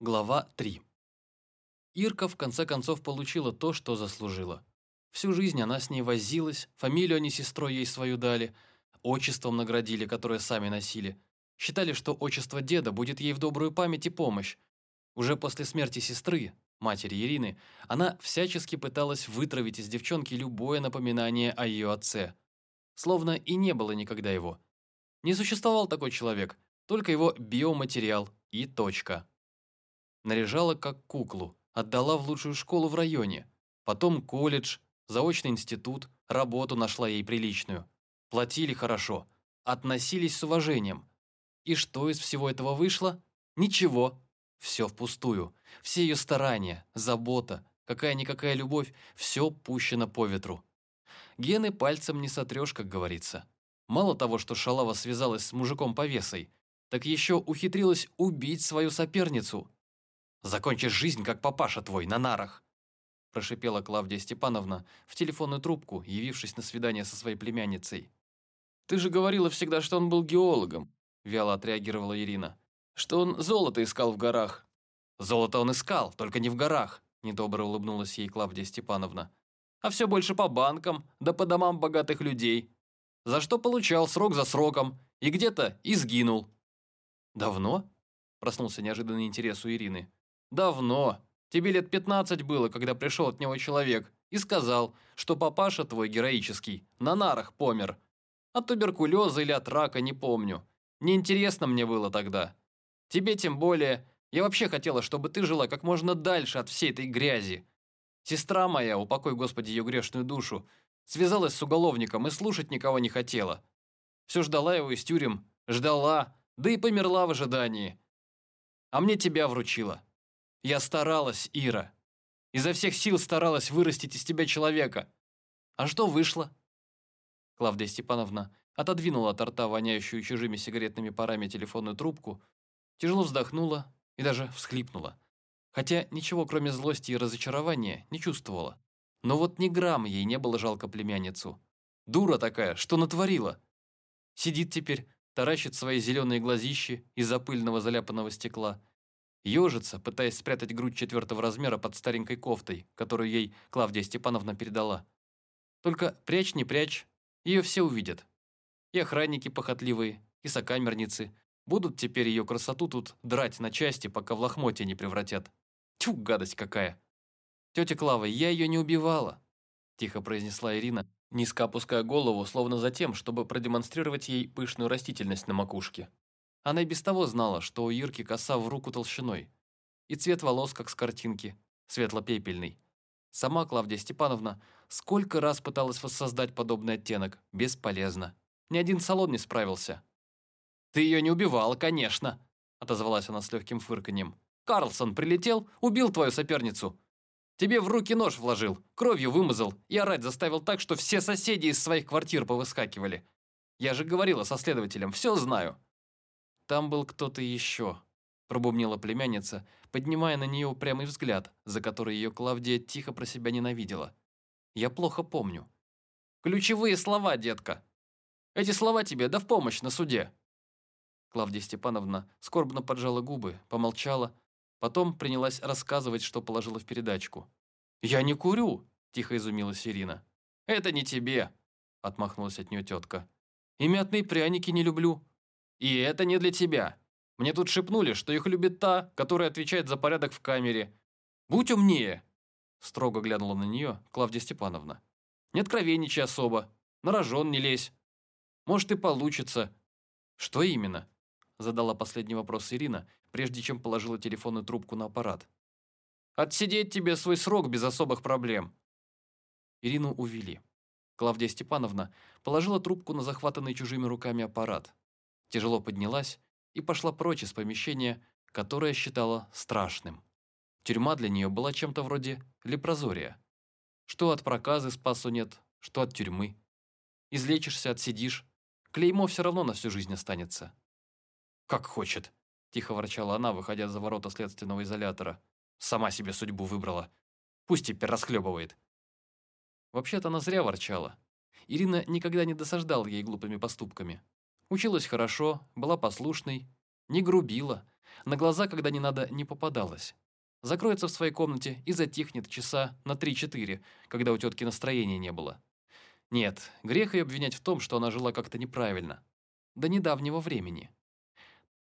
Глава 3. Ирка в конце концов получила то, что заслужила. Всю жизнь она с ней возилась, фамилию они сестрой ей свою дали, отчеством наградили, которое сами носили. Считали, что отчество деда будет ей в добрую память и помощь. Уже после смерти сестры, матери Ирины, она всячески пыталась вытравить из девчонки любое напоминание о ее отце. Словно и не было никогда его. Не существовал такой человек, только его биоматериал и точка. Наряжала как куклу, отдала в лучшую школу в районе. Потом колледж, заочный институт, работу нашла ей приличную. Платили хорошо, относились с уважением. И что из всего этого вышло? Ничего. Все впустую. Все ее старания, забота, какая-никакая любовь, все пущено по ветру. Гены пальцем не сотрешь, как говорится. Мало того, что Шалава связалась с мужиком повесой, так еще ухитрилась убить свою соперницу. Закончишь жизнь, как папаша твой, на нарах!» Прошипела Клавдия Степановна в телефонную трубку, явившись на свидание со своей племянницей. «Ты же говорила всегда, что он был геологом», вяло отреагировала Ирина. «Что он золото искал в горах». «Золото он искал, только не в горах», недобро улыбнулась ей Клавдия Степановна. «А все больше по банкам, да по домам богатых людей. За что получал срок за сроком, и где-то и сгинул». «Давно?» проснулся неожиданный интерес у Ирины. «Давно. Тебе лет пятнадцать было, когда пришел от него человек и сказал, что папаша твой героический на нарах помер. От туберкулеза или от рака, не помню. Неинтересно мне было тогда. Тебе тем более. Я вообще хотела, чтобы ты жила как можно дальше от всей этой грязи. Сестра моя, упокой Господи ее грешную душу, связалась с уголовником и слушать никого не хотела. Все ждала его из тюрем, ждала, да и померла в ожидании. А мне тебя вручила. Я старалась, Ира. Изо всех сил старалась вырастить из тебя человека. А что вышло?» Клавдия Степановна отодвинула от рта воняющую чужими сигаретными парами телефонную трубку, тяжело вздохнула и даже всхлипнула. Хотя ничего, кроме злости и разочарования, не чувствовала. Но вот ни грамм ей не было жалко племянницу. Дура такая, что натворила? Сидит теперь, таращит свои зеленые глазищи из-за пыльного заляпанного стекла, Ежится, пытаясь спрятать грудь четвертого размера под старенькой кофтой, которую ей Клавдия Степановна передала. Только прячь не прячь, ее все увидят. И охранники похотливые, и сокамерницы будут теперь ее красоту тут драть на части, пока в лохмотья не превратят. Тьфу, гадость какая! Тетя Клава, я ее не убивала, тихо произнесла Ирина, низко опуская голову, словно за тем, чтобы продемонстрировать ей пышную растительность на макушке. Она и без того знала, что у Ирки коса в руку толщиной. И цвет волос, как с картинки, светло-пепельный. Сама Клавдия Степановна сколько раз пыталась воссоздать подобный оттенок, бесполезно. Ни один салон не справился. «Ты ее не убивала, конечно», – отозвалась она с легким фырканьем. «Карлсон прилетел, убил твою соперницу. Тебе в руки нож вложил, кровью вымазал и орать заставил так, что все соседи из своих квартир повыскакивали. Я же говорила со следователем, все знаю. «Там был кто-то еще», – пробубнила племянница, поднимая на нее упрямый взгляд, за который ее Клавдия тихо про себя ненавидела. «Я плохо помню». «Ключевые слова, детка! Эти слова тебе да в помощь на суде!» Клавдия Степановна скорбно поджала губы, помолчала, потом принялась рассказывать, что положила в передачку. «Я не курю!» – тихо изумилась Ирина. «Это не тебе!» – отмахнулась от нее тетка. «И мятные пряники не люблю. И это не для тебя. Мне тут шепнули, что их любит та, которая отвечает за порядок в камере. Будь умнее!» Строго глянула на нее Клавдия Степановна. «Не откровенничай особо. На рожон не лезь. Может и получится». «Что именно?» Задала последний вопрос Ирина, прежде чем положила телефонную трубку на аппарат. «Отсидеть тебе свой срок без особых проблем». Ирину увели. Клавдия Степановна положила трубку на захватанный чужими руками аппарат тяжело поднялась и пошла прочь из помещения, которое считала страшным. Тюрьма для нее была чем-то вроде лепрозория. Что от проказы спасу нет, что от тюрьмы. Излечишься, отсидишь, клеймо все равно на всю жизнь останется. «Как хочет», – тихо ворчала она, выходя за ворота следственного изолятора. «Сама себе судьбу выбрала. Пусть теперь расхлебывает». Вообще-то она зря ворчала. Ирина никогда не досаждала ей глупыми поступками. Училась хорошо, была послушной, не грубила, На глаза, когда не надо, не попадалась. Закроется в своей комнате и затихнет часа на 3-4, когда у тетки настроения не было. Нет, грех ее обвинять в том, что она жила как-то неправильно. До недавнего времени.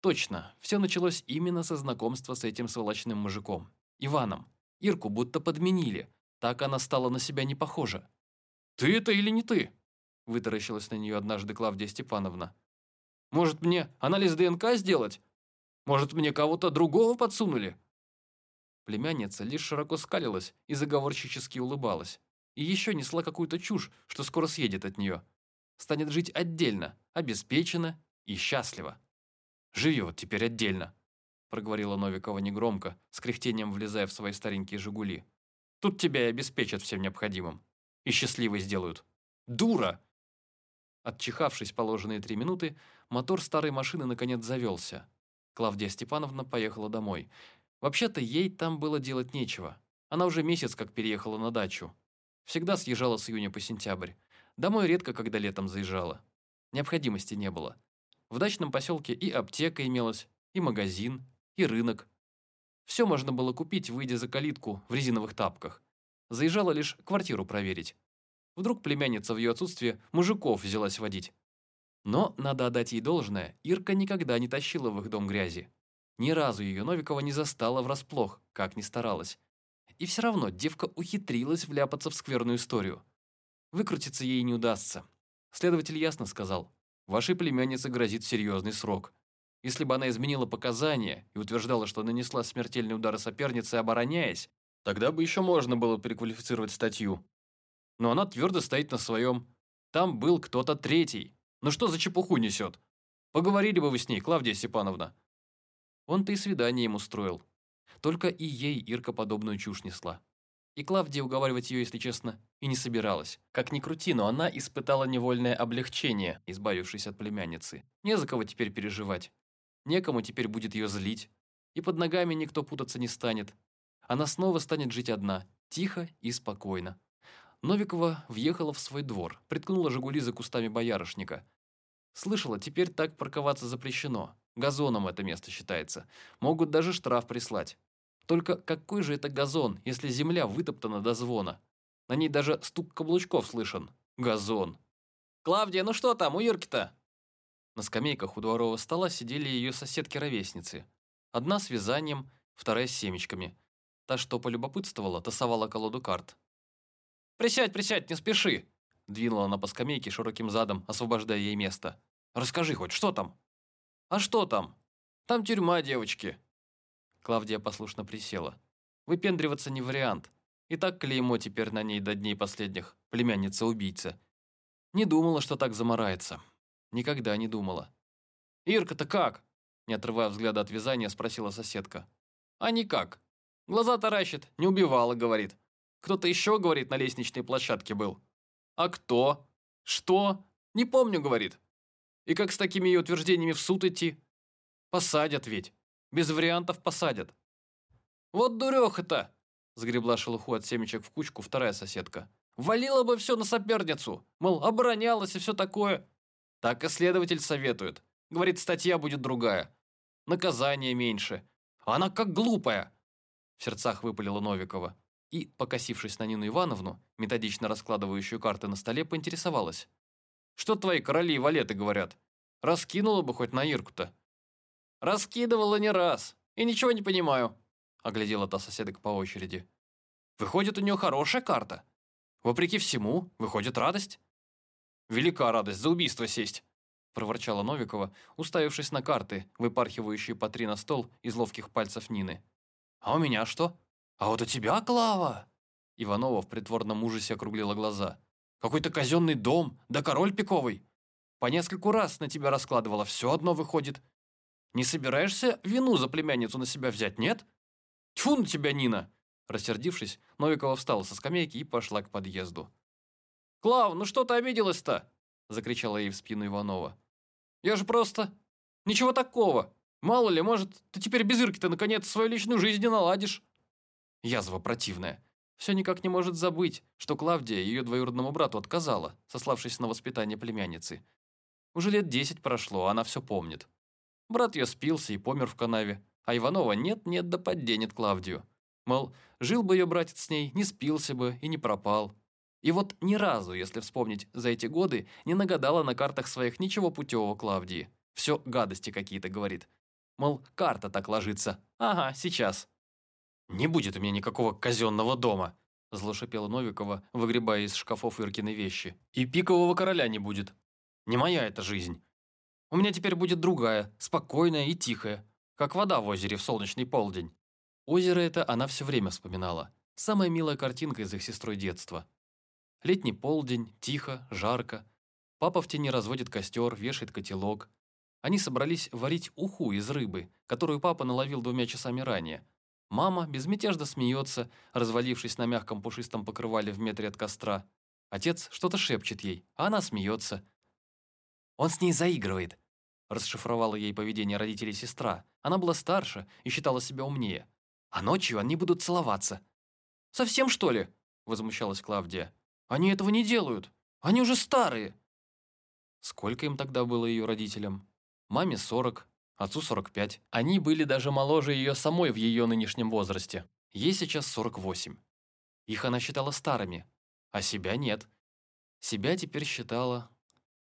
Точно, все началось именно со знакомства с этим сволочным мужиком. Иваном. Ирку будто подменили. Так она стала на себя не похожа. «Ты это или не ты?» Вытаращилась на нее однажды Клавдия Степановна. «Может, мне анализ ДНК сделать? Может, мне кого-то другого подсунули?» Племянница лишь широко скалилась и заговорщически улыбалась. И еще несла какую-то чушь, что скоро съедет от нее. Станет жить отдельно, обеспеченно и счастливо. «Живет теперь отдельно», – проговорила Новикова негромко, с кряхтением влезая в свои старенькие «Жигули». «Тут тебя и обеспечат всем необходимым. И счастливой сделают. Дура!» Отчихавшись положенные три минуты, мотор старой машины наконец завелся. Клавдия Степановна поехала домой. Вообще-то ей там было делать нечего. Она уже месяц как переехала на дачу. Всегда съезжала с июня по сентябрь. Домой редко, когда летом заезжала. Необходимости не было. В дачном поселке и аптека имелась, и магазин, и рынок. Все можно было купить, выйдя за калитку в резиновых тапках. Заезжала лишь квартиру проверить. Вдруг племянница в ее отсутствие мужиков взялась водить. Но, надо отдать ей должное, Ирка никогда не тащила в их дом грязи. Ни разу ее Новикова не застала врасплох, как ни старалась. И все равно девка ухитрилась вляпаться в скверную историю. Выкрутиться ей не удастся. Следователь ясно сказал, вашей племяннице грозит серьезный срок. Если бы она изменила показания и утверждала, что нанесла смертельный удар сопернице, обороняясь, тогда бы еще можно было переквалифицировать статью. Но она твердо стоит на своем. Там был кто-то третий. Ну что за чепуху несет? Поговорили бы вы с ней, Клавдия Степановна. Он-то и свидание им устроил. Только и ей Ирка подобную чушь несла. И Клавдия уговаривать ее, если честно, и не собиралась. Как ни крути, но она испытала невольное облегчение, избавившись от племянницы. Не за кого теперь переживать. Некому теперь будет ее злить. И под ногами никто путаться не станет. Она снова станет жить одна, тихо и спокойно. Новикова въехала в свой двор, приткнула «Жигули» за кустами боярышника. Слышала, теперь так парковаться запрещено. Газоном это место считается. Могут даже штраф прислать. Только какой же это газон, если земля вытоптана до звона? На ней даже стук каблучков слышен. Газон. «Клавдия, ну что там, у Ирки-то?» На скамейках у дворового стола сидели ее соседки-ровесницы. Одна с вязанием, вторая с семечками. Та, что полюбопытствовала, тасовала колоду карт. «Присядь, присядь, не спеши!» Двинула она по скамейке широким задом, освобождая ей место. «Расскажи хоть, что там?» «А что там? Там тюрьма, девочки!» Клавдия послушно присела. Выпендриваться не вариант. И так клеймо теперь на ней до дней последних. Племянница-убийца. Не думала, что так замарается. Никогда не думала. «Ирка-то как?» Не отрывая взгляда от вязания, спросила соседка. «А никак. Глаза таращит, не убивала, говорит. Кто-то еще, говорит, на лестничной площадке был. А кто? Что? Не помню, говорит. И как с такими ее утверждениями в суд идти? Посадят ведь. Без вариантов посадят. Вот дуреха-то, сгребла шелуху от семечек в кучку вторая соседка. Валила бы все на соперницу. Мол, оборонялась и все такое. Так и следователь советует. Говорит, статья будет другая. Наказание меньше. Она как глупая. В сердцах выпалила Новикова и, покосившись на Нину Ивановну, методично раскладывающую карты на столе, поинтересовалась. «Что твои короли и валеты говорят? Раскинула бы хоть на Ирку-то». «Раскидывала не раз, и ничего не понимаю», — оглядела та соседок по очереди. «Выходит, у нее хорошая карта. Вопреки всему, выходит радость». «Велика радость за убийство сесть», — проворчала Новикова, уставившись на карты, выпархивающие по три на стол из ловких пальцев Нины. «А у меня что?» «А вот у тебя, Клава?» Иванова в притворном ужасе округлила глаза. «Какой-то казенный дом, да король пиковый. По нескольку раз на тебя раскладывала, все одно выходит. Не собираешься вину за племянницу на себя взять, нет? Тьфу на тебя, Нина!» Рассердившись, Новикова встала со скамейки и пошла к подъезду. «Клав, ну что ты обиделась-то?» Закричала ей в спину Иванова. «Я же просто... Ничего такого. Мало ли, может, ты теперь без Ирки-то наконец свою личную жизнь не наладишь?» Язва противная. Все никак не может забыть, что Клавдия ее двоюродному брату отказала, сославшись на воспитание племянницы. Уже лет десять прошло, а она все помнит. Брат ее спился и помер в канаве. А Иванова нет-нет да подденет Клавдию. Мол, жил бы ее братец с ней, не спился бы и не пропал. И вот ни разу, если вспомнить, за эти годы не нагадала на картах своих ничего путевого Клавдии. Все гадости какие-то говорит. Мол, карта так ложится. Ага, сейчас. «Не будет у меня никакого казенного дома», зло Новикова, выгребая из шкафов Иркины вещи. «И пикового короля не будет. Не моя эта жизнь. У меня теперь будет другая, спокойная и тихая, как вода в озере в солнечный полдень». Озеро это она все время вспоминала. Самая милая картинка из их сестрой детства. Летний полдень, тихо, жарко. Папа в тени разводит костер, вешает котелок. Они собрались варить уху из рыбы, которую папа наловил двумя часами ранее. Мама безмятежно смеется, развалившись на мягком пушистом покрывале в метре от костра. Отец что-то шепчет ей, а она смеется. «Он с ней заигрывает», – расшифровала ей поведение родителей сестра. Она была старше и считала себя умнее. «А ночью они будут целоваться». «Совсем, что ли?» – возмущалась Клавдия. Они этого не делают. Они уже старые. Сколько им тогда было ее родителям? Маме 40, отцу 45. Они были даже моложе ее самой в ее нынешнем возрасте. Ей сейчас 48. Их она считала старыми, а себя нет. Себя теперь считала...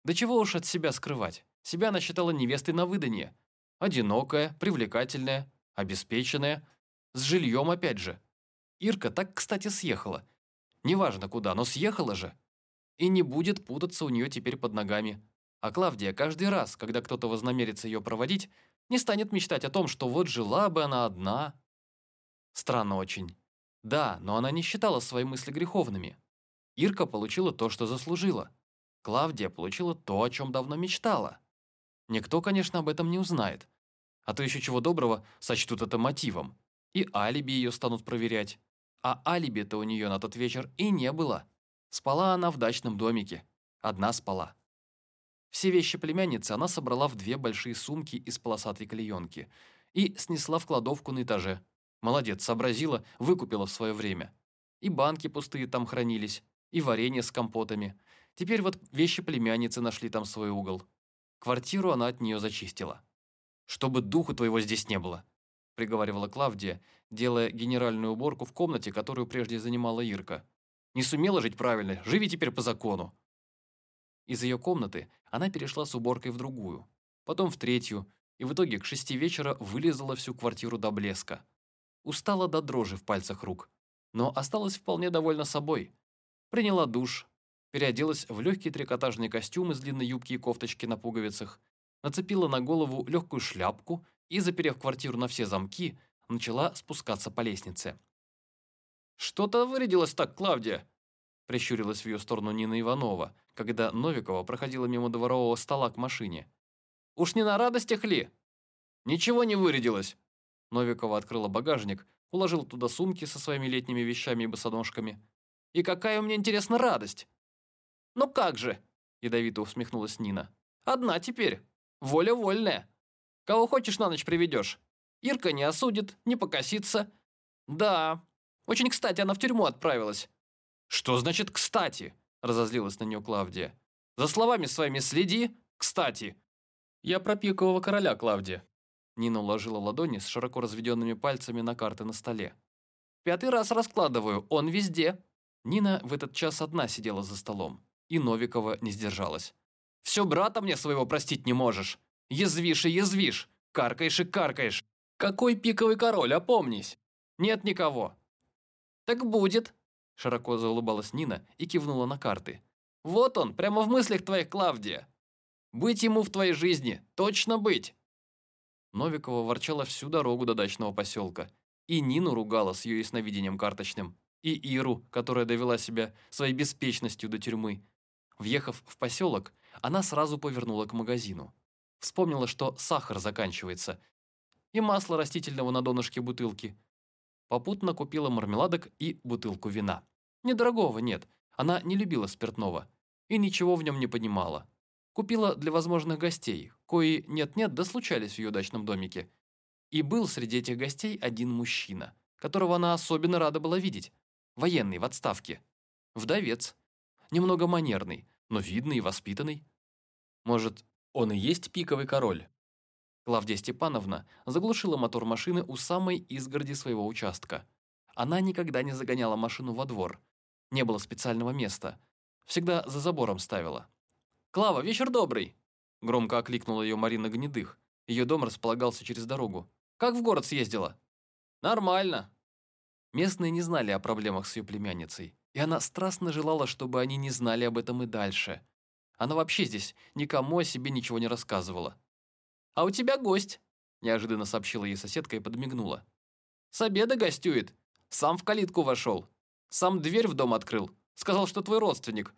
Да чего уж от себя скрывать. Себя она считала невестой на выданье. Одинокая, привлекательная, обеспеченная, с жильем опять же. Ирка так, кстати, съехала – Неважно куда, но съехала же. И не будет путаться у нее теперь под ногами. А Клавдия каждый раз, когда кто-то вознамерится ее проводить, не станет мечтать о том, что вот жила бы она одна. Странно очень. Да, но она не считала свои мысли греховными. Ирка получила то, что заслужила. Клавдия получила то, о чем давно мечтала. Никто, конечно, об этом не узнает. А то еще чего доброго сочтут это мотивом. И алиби ее станут проверять. А алиби-то у нее на тот вечер и не было. Спала она в дачном домике. Одна спала. Все вещи племянницы она собрала в две большие сумки из полосатой клеенки и снесла в кладовку на этаже. Молодец, сообразила, выкупила в свое время. И банки пустые там хранились, и варенье с компотами. Теперь вот вещи племянницы нашли там свой угол. Квартиру она от нее зачистила. «Чтобы духу твоего здесь не было», – приговаривала Клавдия, делая генеральную уборку в комнате, которую прежде занимала Ирка. «Не сумела жить правильно, живи теперь по закону!» Из ее комнаты она перешла с уборкой в другую, потом в третью, и в итоге к шести вечера вылезала всю квартиру до блеска. Устала до дрожи в пальцах рук, но осталась вполне довольна собой. Приняла душ, переоделась в легкий трикотажный костюм из длинной юбки и кофточки на пуговицах, нацепила на голову легкую шляпку и, заперев квартиру на все замки, начала спускаться по лестнице. «Что-то вырядилось так, Клавдия!» Прищурилась в ее сторону Нина Иванова, когда Новикова проходила мимо дворового стола к машине. «Уж не на радостях ли?» «Ничего не вырядилось!» Новикова открыла багажник, уложила туда сумки со своими летними вещами и босоножками. «И какая у меня, интересна радость!» «Ну как же!» – ядовито усмехнулась Нина. «Одна теперь. Воля вольная. Кого хочешь на ночь приведешь. Ирка не осудит, не покосится. Да, очень кстати она в тюрьму отправилась. Что значит «кстати»? Разозлилась на нее Клавдия. За словами своими следи, кстати. Я про пикового короля, Клавдия. Нина уложила ладони с широко разведенными пальцами на карты на столе. «Пятый раз раскладываю, он везде». Нина в этот час одна сидела за столом, и Новикова не сдержалась. «Все брата мне своего простить не можешь. Язвишь и язвишь, каркаешь и каркаешь. Какой пиковый король, опомнись! Нет никого!» «Так будет!» Широко заулыбалась Нина и кивнула на карты. «Вот он, прямо в мыслях твоих, Клавдия! Быть ему в твоей жизни, точно быть!» Новикова ворчала всю дорогу до дачного поселка. И Нину ругала с ее ясновидением карточным. И Иру, которая довела себя своей беспечностью до тюрьмы. Въехав в поселок, она сразу повернула к магазину. Вспомнила, что сахар заканчивается, и масло растительного на донышке бутылки. Попутно купила мармеладок и бутылку вина. Недорогого нет, она не любила спиртного и ничего в нем не понимала. Купила для возможных гостей, кои нет-нет да случались в ее дачном домике. И был среди этих гостей один мужчина, которого она особенно рада была видеть. Военный, в отставке. Вдовец. Немного манерный, но видный и воспитанный. Может, он и есть пиковый король? Клавдия Степановна заглушила мотор машины у самой изгороди своего участка. Она никогда не загоняла машину во двор. Не было специального места. Всегда за забором ставила. «Клава, вечер добрый!» Громко окликнула ее Марина Гнедых. Ее дом располагался через дорогу. «Как в город съездила?» «Нормально». Местные не знали о проблемах с ее племянницей, и она страстно желала, чтобы они не знали об этом и дальше. Она вообще здесь никому о себе ничего не рассказывала. «А у тебя гость», – неожиданно сообщила ей соседка и подмигнула. «С обеда гостюет. Сам в калитку вошел. Сам дверь в дом открыл. Сказал, что твой родственник.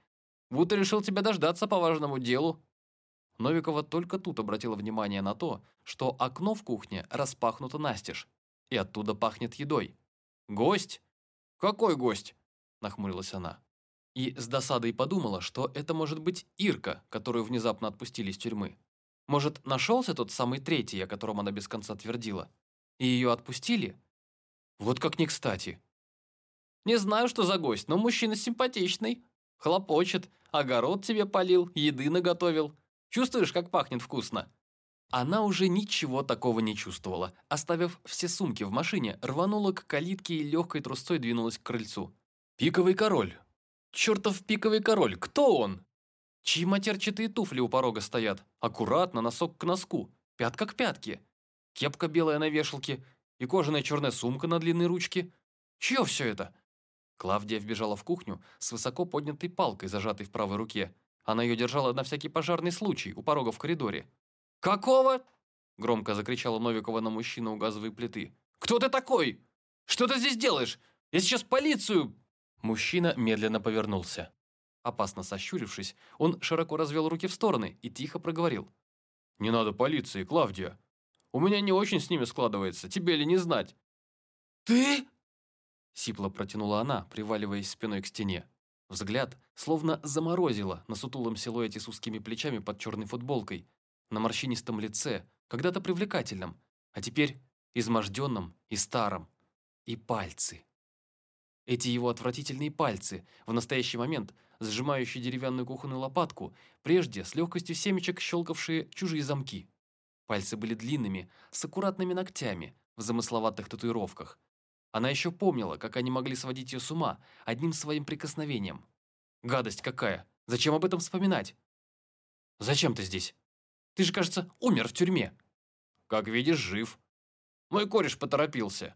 Будто решил тебя дождаться по важному делу». Новикова только тут обратила внимание на то, что окно в кухне распахнуто настежь, и оттуда пахнет едой. «Гость? Какой гость?» – нахмурилась она. И с досадой подумала, что это может быть Ирка, которую внезапно отпустили из тюрьмы. Может, нашелся тот самый третий, о котором она без конца твердила? И ее отпустили? Вот как не кстати. Не знаю, что за гость, но мужчина симпатичный. Хлопочет, огород тебе полил, еды наготовил. Чувствуешь, как пахнет вкусно?» Она уже ничего такого не чувствовала. Оставив все сумки в машине, рванула к калитке и легкой трусцой двинулась к крыльцу. «Пиковый король! Чертов пиковый король! Кто он?» Чьи матерчатые туфли у порога стоят? Аккуратно, носок к носку, пятка к пятке. Кепка белая на вешалке и кожаная черная сумка на длинной ручке. Чье все это? Клавдия вбежала в кухню с высоко поднятой палкой, зажатой в правой руке. Она ее держала на всякий пожарный случай у порога в коридоре. «Какого?» – громко закричала Новикова на мужчину у газовой плиты. «Кто ты такой? Что ты здесь делаешь? Я сейчас полицию!» Мужчина медленно повернулся. Опасно сощурившись, он широко развел руки в стороны и тихо проговорил. «Не надо полиции, Клавдия. У меня не очень с ними складывается, тебе ли не знать?» «Ты?» Сипло протянула она, приваливаясь спиной к стене. Взгляд словно заморозило на сутулом силуэте с узкими плечами под черной футболкой, на морщинистом лице, когда-то привлекательном, а теперь изможденном и старом. И пальцы. Эти его отвратительные пальцы, в настоящий момент сжимающие деревянную кухонную лопатку, прежде с легкостью семечек щелкавшие чужие замки. Пальцы были длинными, с аккуратными ногтями, в замысловатых татуировках. Она еще помнила, как они могли сводить ее с ума одним своим прикосновением. Гадость какая! Зачем об этом вспоминать? Зачем ты здесь? Ты же, кажется, умер в тюрьме. Как видишь, жив. Мой кореш поторопился.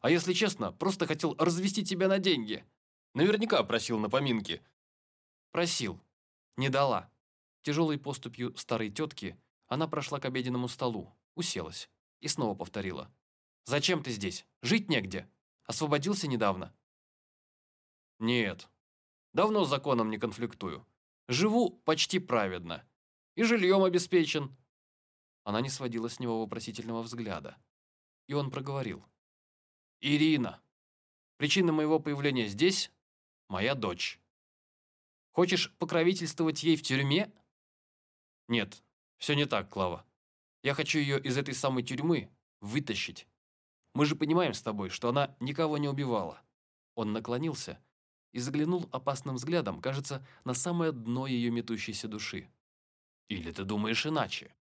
А если честно, просто хотел развести тебя на деньги. Наверняка просил на поминки. Просил. Не дала. Тяжелой поступью старой тетки она прошла к обеденному столу, уселась и снова повторила. «Зачем ты здесь? Жить негде. Освободился недавно?» «Нет. Давно с законом не конфликтую. Живу почти праведно. И жильем обеспечен». Она не сводила с него вопросительного взгляда. И он проговорил. «Ирина, причина моего появления здесь – моя дочь». Хочешь покровительствовать ей в тюрьме? Нет, все не так, Клава. Я хочу ее из этой самой тюрьмы вытащить. Мы же понимаем с тобой, что она никого не убивала. Он наклонился и заглянул опасным взглядом, кажется, на самое дно ее метущейся души. Или ты думаешь иначе?